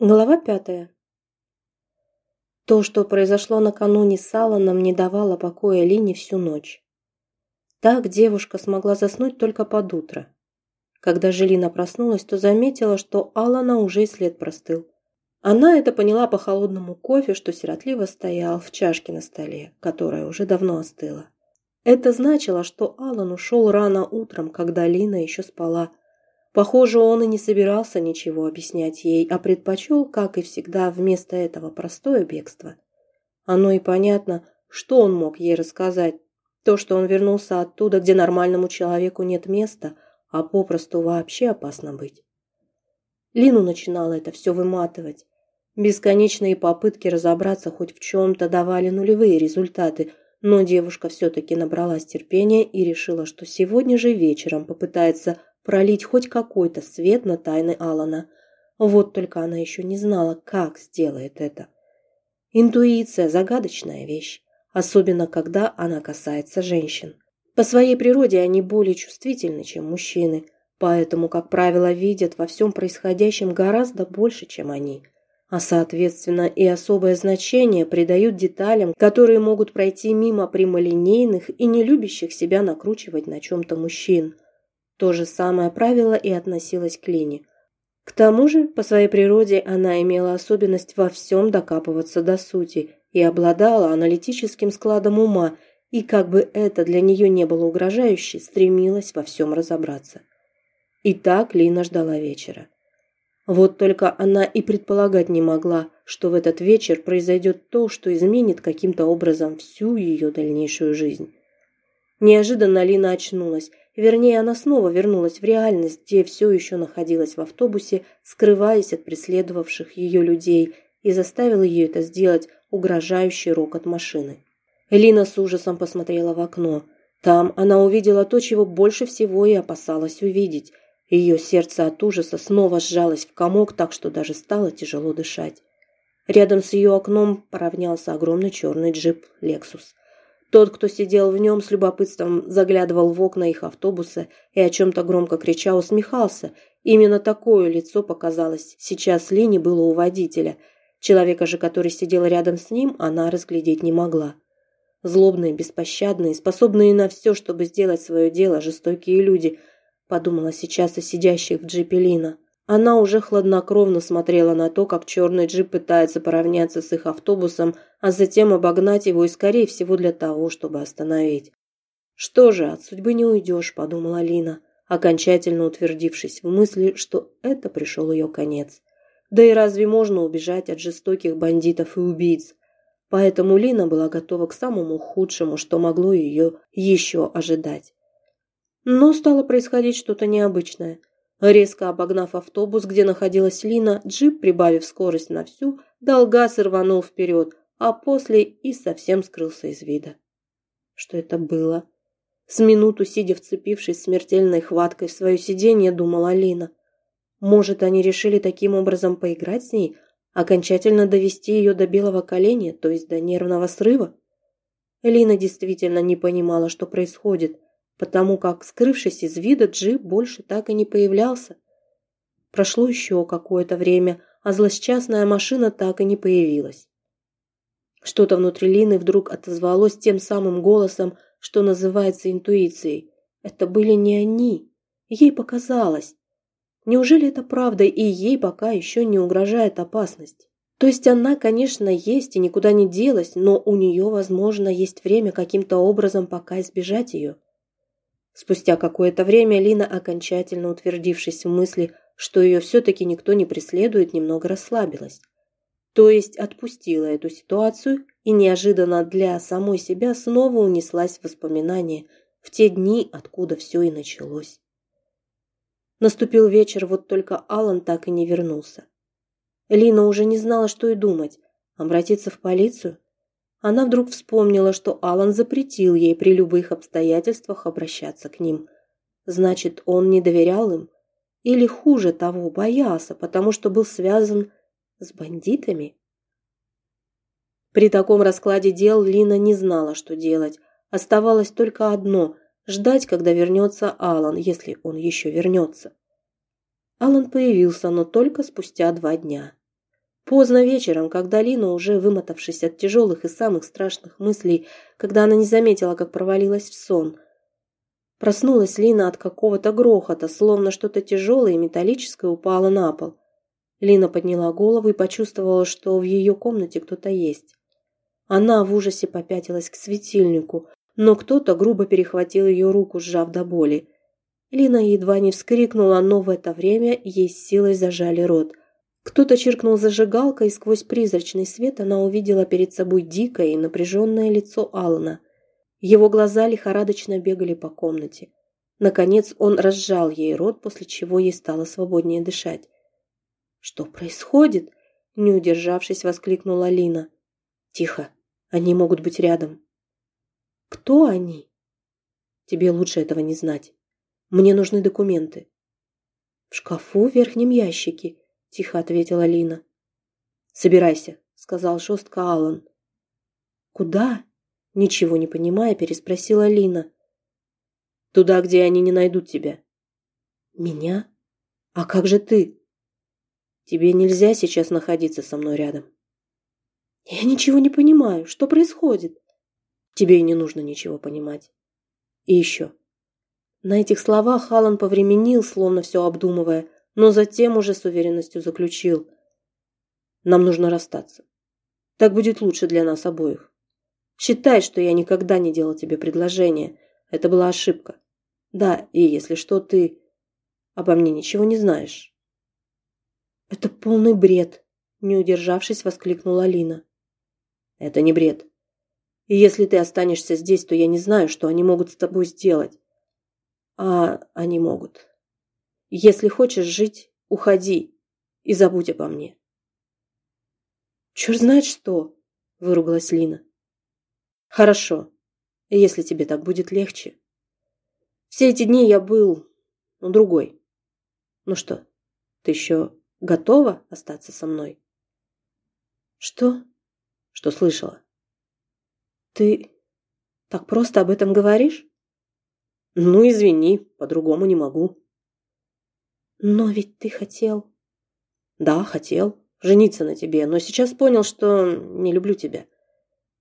Глава пятая. То, что произошло накануне с Алланом, не давало покоя Лине всю ночь. Так девушка смогла заснуть только под утро. Когда же Лина проснулась, то заметила, что Алана уже и след простыл. Она это поняла по холодному кофе, что сиротливо стоял в чашке на столе, которая уже давно остыла. Это значило, что Алан ушел рано утром, когда Лина еще спала – Похоже, он и не собирался ничего объяснять ей, а предпочел, как и всегда, вместо этого простое бегство. Оно и понятно, что он мог ей рассказать. То, что он вернулся оттуда, где нормальному человеку нет места, а попросту вообще опасно быть. Лину начинало это все выматывать. Бесконечные попытки разобраться хоть в чем-то давали нулевые результаты, но девушка все-таки набралась терпения и решила, что сегодня же вечером попытается пролить хоть какой-то свет на тайны Алана. Вот только она еще не знала, как сделает это. Интуиция – загадочная вещь, особенно когда она касается женщин. По своей природе они более чувствительны, чем мужчины, поэтому, как правило, видят во всем происходящем гораздо больше, чем они – а соответственно и особое значение придают деталям, которые могут пройти мимо прямолинейных и не любящих себя накручивать на чем-то мужчин. То же самое правило и относилось к Лине. К тому же, по своей природе, она имела особенность во всем докапываться до сути и обладала аналитическим складом ума, и как бы это для нее не было угрожающе, стремилась во всем разобраться. И так Лина ждала вечера. Вот только она и предполагать не могла, что в этот вечер произойдет то, что изменит каким-то образом всю ее дальнейшую жизнь. Неожиданно Лина очнулась Вернее, она снова вернулась в реальность, где все еще находилась в автобусе, скрываясь от преследовавших ее людей, и заставила ее это сделать угрожающий рокот машины. Лина с ужасом посмотрела в окно. Там она увидела то, чего больше всего и опасалась увидеть. Ее сердце от ужаса снова сжалось в комок, так что даже стало тяжело дышать. Рядом с ее окном поравнялся огромный черный джип «Лексус». Тот, кто сидел в нем, с любопытством заглядывал в окна их автобуса и о чем-то громко крича усмехался. Именно такое лицо показалось сейчас Лене было у водителя. Человека же, который сидел рядом с ним, она разглядеть не могла. Злобные, беспощадные, способные на все, чтобы сделать свое дело, жестокие люди, подумала сейчас о сидящих в джипе Лина. Она уже хладнокровно смотрела на то, как черный джип пытается поравняться с их автобусом, а затем обогнать его и, скорее всего, для того, чтобы остановить. «Что же, от судьбы не уйдешь», – подумала Лина, окончательно утвердившись в мысли, что это пришел ее конец. Да и разве можно убежать от жестоких бандитов и убийц? Поэтому Лина была готова к самому худшему, что могло ее еще ожидать. Но стало происходить что-то необычное – Резко обогнав автобус, где находилась Лина, джип, прибавив скорость на всю, дал газ и рванул вперед, а после и совсем скрылся из вида. Что это было? С минуту, сидя вцепившись смертельной хваткой в свое сиденье, думала Лина. Может, они решили таким образом поиграть с ней, окончательно довести ее до белого коленя, то есть до нервного срыва? Лина действительно не понимала, что происходит, потому как, скрывшись из вида, джип больше так и не появлялся. Прошло еще какое-то время, а злосчастная машина так и не появилась. Что-то внутри Лины вдруг отозвалось тем самым голосом, что называется интуицией. Это были не они. Ей показалось. Неужели это правда, и ей пока еще не угрожает опасность? То есть она, конечно, есть и никуда не делась, но у нее, возможно, есть время каким-то образом пока избежать ее. Спустя какое-то время Лина, окончательно утвердившись в мысли, что ее все-таки никто не преследует, немного расслабилась. То есть отпустила эту ситуацию и неожиданно для самой себя снова унеслась в воспоминания в те дни, откуда все и началось. Наступил вечер, вот только Алан так и не вернулся. Лина уже не знала, что и думать. Обратиться в полицию? Она вдруг вспомнила, что Алан запретил ей при любых обстоятельствах обращаться к ним. Значит, он не доверял им? Или хуже того, боялся, потому что был связан с бандитами? При таком раскладе дел Лина не знала, что делать. Оставалось только одно – ждать, когда вернется Алан, если он еще вернется. Алан появился, но только спустя два дня. Поздно вечером, когда Лина, уже вымотавшись от тяжелых и самых страшных мыслей, когда она не заметила, как провалилась в сон, проснулась Лина от какого-то грохота, словно что-то тяжелое и металлическое упало на пол. Лина подняла голову и почувствовала, что в ее комнате кто-то есть. Она в ужасе попятилась к светильнику, но кто-то грубо перехватил ее руку, сжав до боли. Лина едва не вскрикнула, но в это время ей с силой зажали рот. Кто-то чиркнул зажигалкой, и сквозь призрачный свет она увидела перед собой дикое и напряженное лицо Алана. Его глаза лихорадочно бегали по комнате. Наконец он разжал ей рот, после чего ей стало свободнее дышать. «Что происходит?» – не удержавшись, воскликнула Лина. «Тихо, они могут быть рядом». «Кто они?» «Тебе лучше этого не знать. Мне нужны документы». «В шкафу в верхнем ящике», – тихо ответила Лина. «Собирайся», – сказал жестко Алан. «Куда?» – ничего не понимая, переспросила Лина. «Туда, где они не найдут тебя». «Меня? А как же ты?» Тебе нельзя сейчас находиться со мной рядом. Я ничего не понимаю. Что происходит? Тебе и не нужно ничего понимать. И еще. На этих словах Халан повременил, словно все обдумывая, но затем уже с уверенностью заключил. Нам нужно расстаться. Так будет лучше для нас обоих. Считай, что я никогда не делал тебе предложение. Это была ошибка. Да, и если что, ты обо мне ничего не знаешь. «Это полный бред!» – не удержавшись, воскликнула Алина. «Это не бред. И если ты останешься здесь, то я не знаю, что они могут с тобой сделать. А они могут. Если хочешь жить, уходи и забудь обо мне». «Черт знает что!» – выругалась Лина. «Хорошо, если тебе так будет легче. Все эти дни я был ну, другой. Ну что, ты еще Готова остаться со мной? Что? Что слышала? Ты так просто об этом говоришь? Ну, извини, по-другому не могу. Но ведь ты хотел... Да, хотел. Жениться на тебе, но сейчас понял, что не люблю тебя.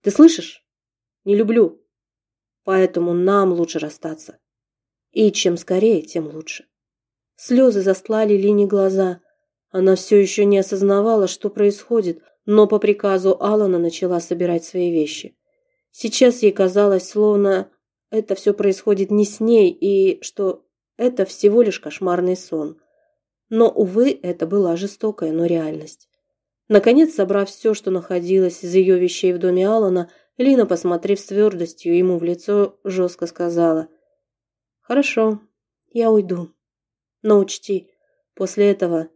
Ты слышишь? Не люблю. Поэтому нам лучше расстаться. И чем скорее, тем лучше. Слезы застлали Лине глаза. Она все еще не осознавала, что происходит, но по приказу Алана начала собирать свои вещи. Сейчас ей казалось, словно это все происходит не с ней и что это всего лишь кошмарный сон. Но, увы, это была жестокая, но реальность. Наконец, собрав все, что находилось из ее вещей в доме Алана, Лина, посмотрев с твердостью ему в лицо, жестко сказала «Хорошо, я уйду. Но учти, после этого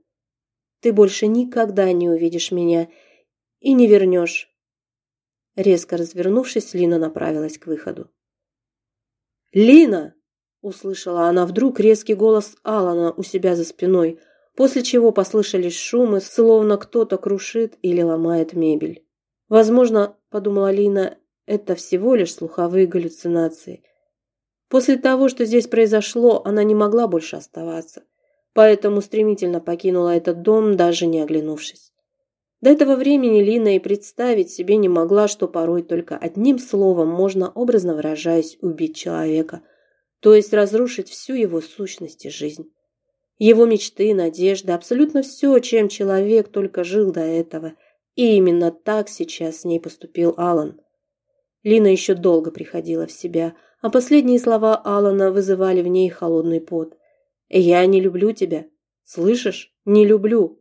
ты больше никогда не увидишь меня и не вернешь. Резко развернувшись, Лина направилась к выходу. «Лина!» – услышала она вдруг резкий голос Алана у себя за спиной, после чего послышались шумы, словно кто-то крушит или ломает мебель. Возможно, подумала Лина, это всего лишь слуховые галлюцинации. После того, что здесь произошло, она не могла больше оставаться поэтому стремительно покинула этот дом, даже не оглянувшись. До этого времени Лина и представить себе не могла, что порой только одним словом можно, образно выражаясь, убить человека, то есть разрушить всю его сущность и жизнь. Его мечты, надежды, абсолютно все, чем человек только жил до этого. И именно так сейчас с ней поступил Алан. Лина еще долго приходила в себя, а последние слова Алана вызывали в ней холодный пот. «Я не люблю тебя. Слышишь? Не люблю!»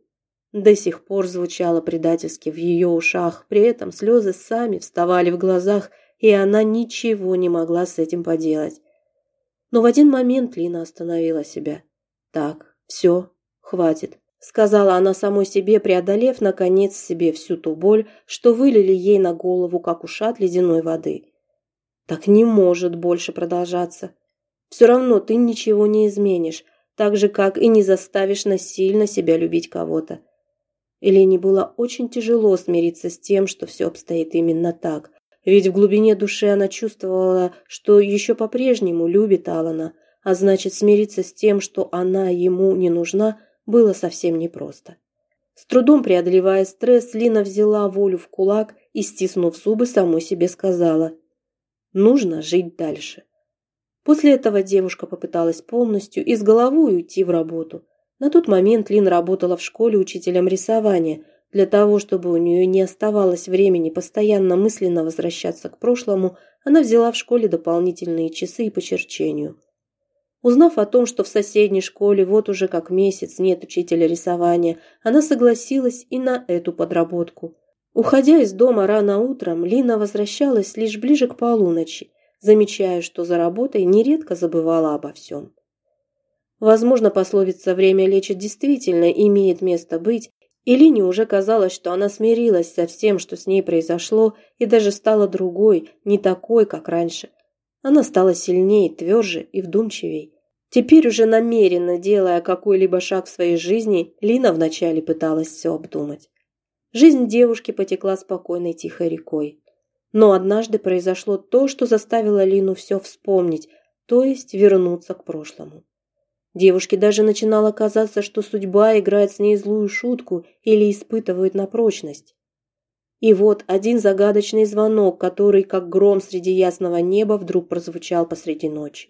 До сих пор звучало предательски в ее ушах, при этом слезы сами вставали в глазах, и она ничего не могла с этим поделать. Но в один момент Лина остановила себя. «Так, все, хватит», — сказала она самой себе, преодолев, наконец, себе всю ту боль, что вылили ей на голову, как ушат ледяной воды. «Так не может больше продолжаться. Все равно ты ничего не изменишь, так же, как и не заставишь насильно себя любить кого-то. Елене было очень тяжело смириться с тем, что все обстоит именно так, ведь в глубине души она чувствовала, что еще по-прежнему любит Алана, а значит смириться с тем, что она ему не нужна, было совсем непросто. С трудом преодолевая стресс, Лина взяла волю в кулак и, стиснув зубы, самой себе сказала «Нужно жить дальше». После этого девушка попыталась полностью и с головой уйти в работу. На тот момент Лина работала в школе учителем рисования. Для того, чтобы у нее не оставалось времени постоянно мысленно возвращаться к прошлому, она взяла в школе дополнительные часы по черчению. Узнав о том, что в соседней школе вот уже как месяц нет учителя рисования, она согласилась и на эту подработку. Уходя из дома рано утром, Лина возвращалась лишь ближе к полуночи, замечая, что за работой нередко забывала обо всем. Возможно, пословица «время лечит» действительно имеет место быть, и Лине уже казалось, что она смирилась со всем, что с ней произошло, и даже стала другой, не такой, как раньше. Она стала сильнее, тверже и вдумчивей. Теперь уже намеренно делая какой-либо шаг в своей жизни, Лина вначале пыталась все обдумать. Жизнь девушки потекла спокойной тихой рекой. Но однажды произошло то, что заставило Лину все вспомнить, то есть вернуться к прошлому. Девушке даже начинало казаться, что судьба играет с ней злую шутку или испытывает на прочность. И вот один загадочный звонок, который, как гром среди ясного неба, вдруг прозвучал посреди ночи.